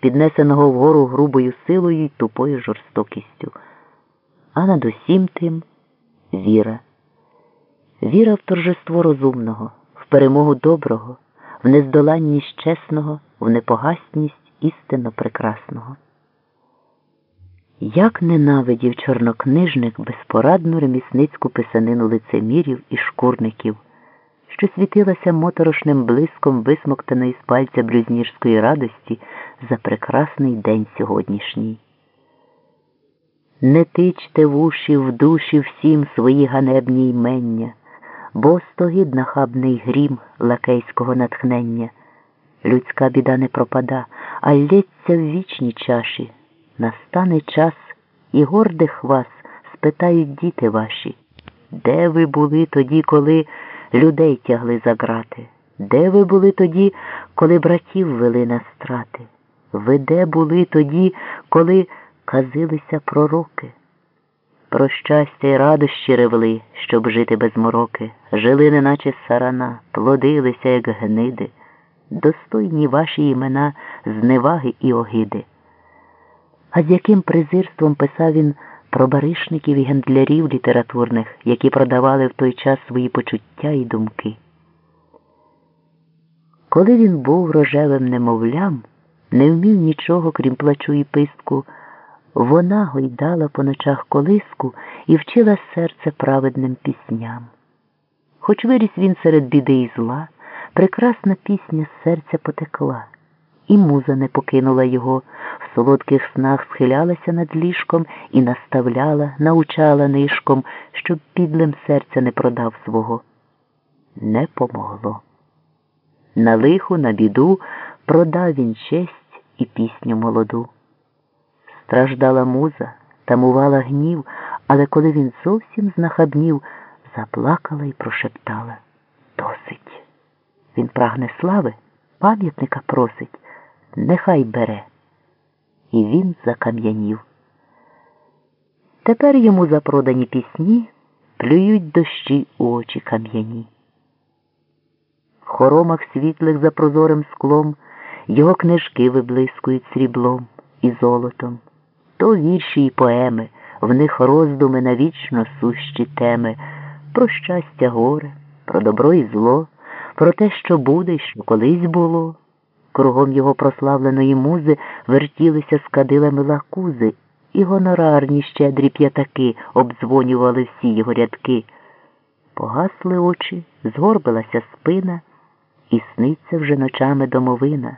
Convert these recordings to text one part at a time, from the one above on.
піднесеного вгору грубою силою й тупою жорстокістю. А над усім тим віра. Віра в торжество розумного, в перемогу доброго, в нездоланність чесного, в непогасність істинно прекрасного. Як ненавидів чорнокнижник безпорадну ремісницьку писанину лицемірів і шкурників, що світилася моторошним блиском висмоктаної з пальця блюзнірської радості за прекрасний день сьогоднішній. Не тичте в уші в душі всім свої ганебні ймення, бо стогід нахабний грім лакейського натхнення. Людська біда не пропада, а лється в вічній чаші. Настане час і гордих вас спитають діти ваші, де ви були тоді, коли людей тягли за грати? Де ви були тоді, коли братів вели на страти? Ви де були тоді, коли казилися пророки? Про щастя й радощі ревли, щоб жити без мороки, жили, неначе сарана, плодилися, як гниди, достойні ваші імена зневаги і огиди. А з яким презирством писав він про баришників і гендлярів літературних, які продавали в той час свої почуття і думки. Коли він був рожевим немовлям, не вмів нічого, крім плачу і пистку, вона гойдала по ночах колиску і вчила серце праведним пісням. Хоч виріс він серед біди і зла, прекрасна пісня з серця потекла, і муза не покинула його, солодких снах схилялася над ліжком і наставляла, научала нишком, щоб підлим серця не продав свого. Не помогло. На лиху, на біду продав він честь і пісню молоду. Страждала муза, тамувала гнів, але коли він зовсім знахабнів, заплакала і прошептала Досить. Він прагне слави, пам'ятника просить, нехай бере. І він закам'янів. Тепер йому за продані пісні плюють дощі у очі кам'яні. В хоромах світлих за прозорим склом його книжки виблискують сріблом і золотом то вірші й поеми, в них роздуми навічно сущі теми, про щастя горе, про добро і зло, про те, що буде і що колись було. Кругом його прославленої музи вертілися з кадилами лакузи, і гонорарні щедрі п'ятаки обдзвонювали всі його рядки. Погасли очі, згорбилася спина, і сниться вже ночами домовина.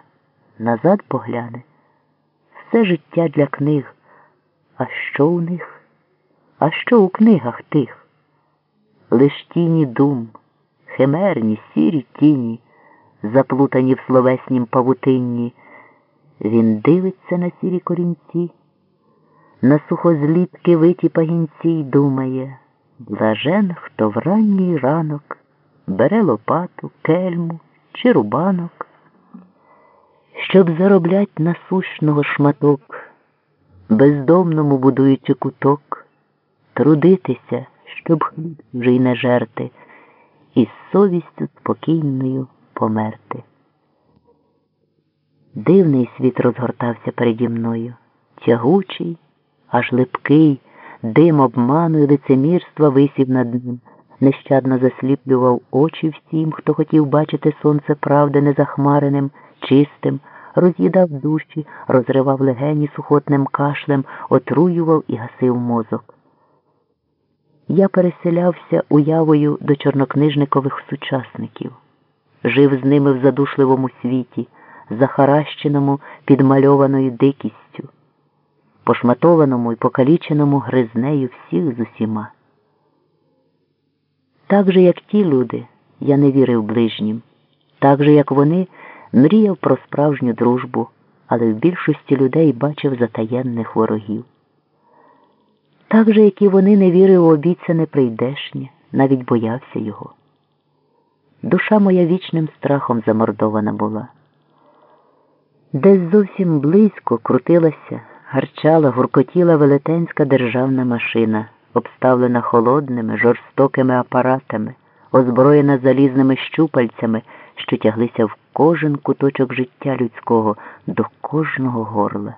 Назад погляне. Все життя для книг. А що у них? А що у книгах тих? Лиш тіні дум, химерні, сірі тіні, заплутані в словеснім павутинні. Він дивиться на сірі корінці, на сухозлітки виті пагінці й думає блажен, хто в ранній ранок бере лопату, кельму чи рубанок, щоб зароблять насущного шматок бездомному будуючи куток, трудитися, щоб хліб вже й не жерти, і з совістю спокійною померти. Дивний світ розгортався переді мною, тягучий, аж липкий, дим обману і лицемірства висів над ним, нещадно засліплював очі всім, хто хотів бачити сонце правди незахмареним, чистим роз'їдав душі, розривав легені сухотним кашлем, отруював і гасив мозок. Я переселявся уявою до чорнокнижникових сучасників, жив з ними в задушливому світі, захаращеному підмальованою дикістю, пошматованому і покаліченому гризнею всіх з усіма. Так же, як ті люди, я не вірив ближнім, так же, як вони мріяв про справжню дружбу, але в більшості людей бачив затаєнних ворогів. Так же, як і вони не вірив у обіцяне прийдешнє, навіть боявся його. Душа моя вічним страхом замордована була. Десь зовсім близько крутилася, гарчала, гуркотіла велетенська державна машина, обставлена холодними, жорстокими апаратами, озброєна залізними щупальцями що тяглися в кожен куточок життя людського до кожного горла.